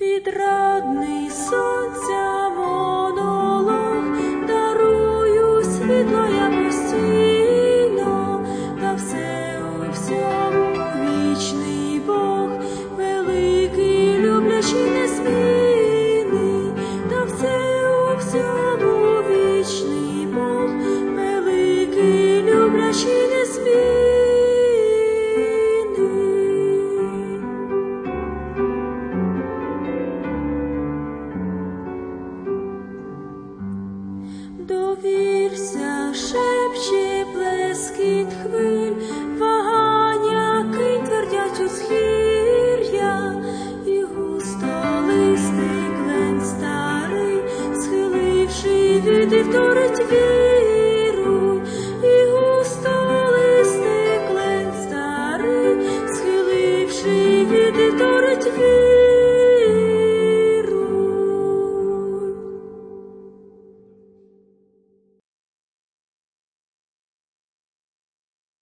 відрадний сонця. довірся, шепче плескіт хвиль, вагання кинь твердять у схір'я, і густо листи лен старий, схиливши від і вторить вір.